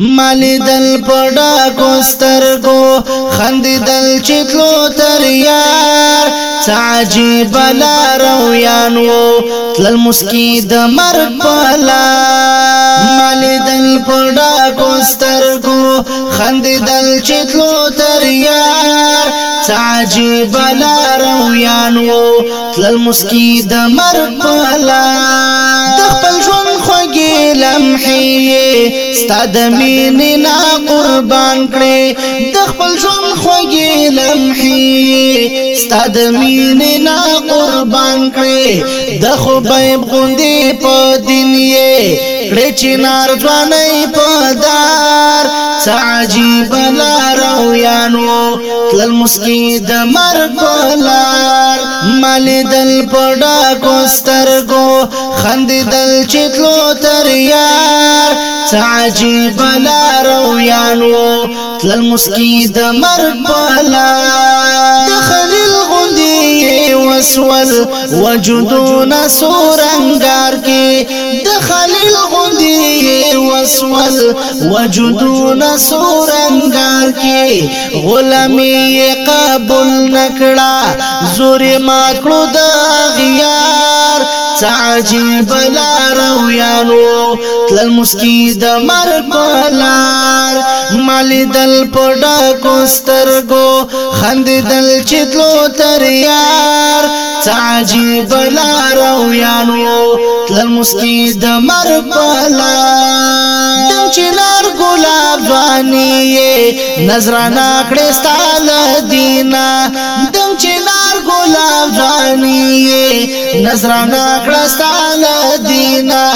مالی دل پڑا کوستر کو خندی دل چتلو تر یار چاجی بلا رویان وو تلل مسکی دمر پلا مالی دل پڑا کوستر کو خندی دل چتلو تر یار چاجی بلا رویان وو تلل مسکی دمر پلا دخپل جون خوگی لمحی ستاد مینې نا قربان کړې د خپل ژوند خوږې لمحې ستاد مینې نا قربان کړې د خو به غوندې په دنیا کړې چې نار ځوانې په دار سعجیب لارو یانو تل مسکی د مرګ پلار مال دل پډا کو سترګو خند دل چې تلو تر یار ساجي بلا رويانو تل مسكي د مرګ بلا دخلل غندي وسول وجدون سورنګار کې دخلل غندي وسول وجدون سورنګار کې غلامي قبول نکړه زوري ما کړو د غيار ساجي بلا روانو تل مسکی د مر پلار مال دل پډا کوسترګو خند دل چتلو تر یار ساجي بلا روانو تل مسکی د مر پلار دم چلار ګلاب وانی نظر نا کړه ستاله دینا دم چلار گلاب جانی نظرانا کړستان دینا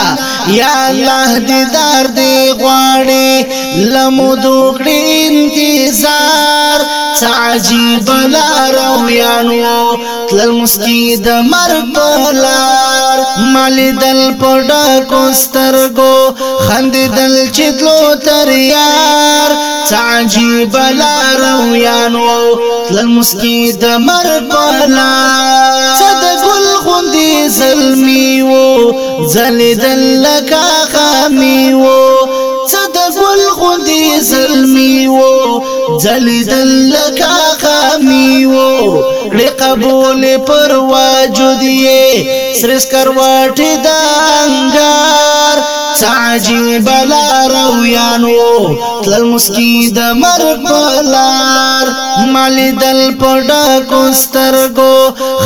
یا الله دیدار دی غواړي لمو دوکړي انتظار سعجی بلا رویانو تل مسکی د مر پلار مال دل پډا کوسترګو خند دل چتلو تر یار سعجی بلا رویانو تل مسکی د مر پلار صد ګل غوندي زلمی وو زل دل لکا خامی وو صد ګل غوندي زلمی وو زلیدل لکا خامی وو لقبول پر واجودیه سرس کرواٹ دا انگار سعجی بلا رویانو تلل مسکی دا مرگ بلار مالی دل پڑا کسترگو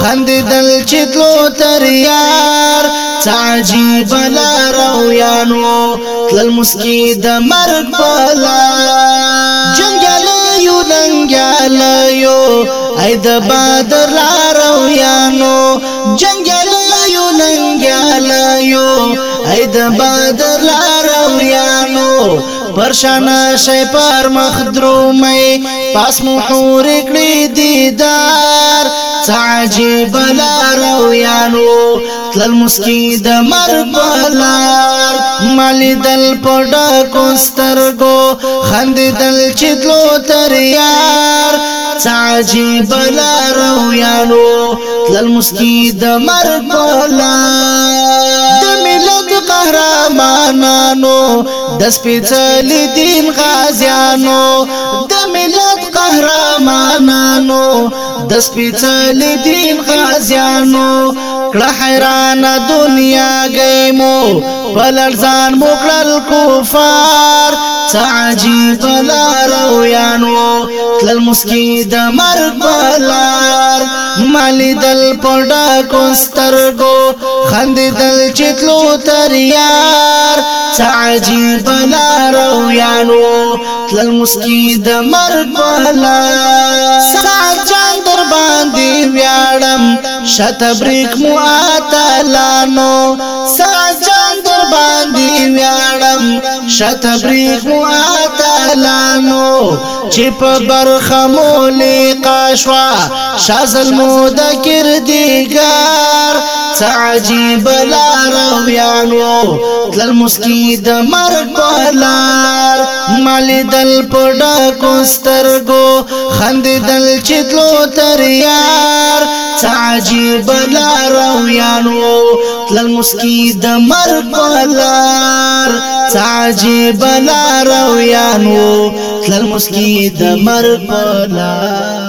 خند دل چتلو تریار سعجی بلا رویانو تلل مسکی دا مرگ بلار جنگیالیو ای د بدر لارو یانو جنگیالیو ننګیالیو ای د بدر لارو یانو پرشان شای پر مخ درومې پاس مو حور کړې دیدار تعجب لارو یانو تل مسکی د مر بلار مالی دل پډا کو سترګو خندیدل چې تلو تر یار ساجی بلا رویانو تل مسکی د مر کولا د ملت قهرمانانو د سپېڅلي دین غازیانو د ملت قهرمانانو د سپېڅلي دین غازیانو کړه حیران دنیا گئی مو بلرزان مو کړل کفار سعجی بلار او یانو تل مسکی د مر بلار مالی دل پډا کوسترګو خند دل چتلو تر یار سعجی بلار او یانو تل مسکی د مر بلار سعجان در باندې ویاړم شتبریک مو اتلانو سعجان در باندې ویاړم شتبریخ معتلانو چې په برخمونې قاشوا شازل مو د کردګار څه عجیب لار بیانو تل مسکی د مرګ بلار مال دل پډا کو سترګو خند دل چتلو تر یار څه عجیب لار بیانو تل مسکی د مرګ بلار سعجی بلا رویان وو تلل مسکی د مر په لار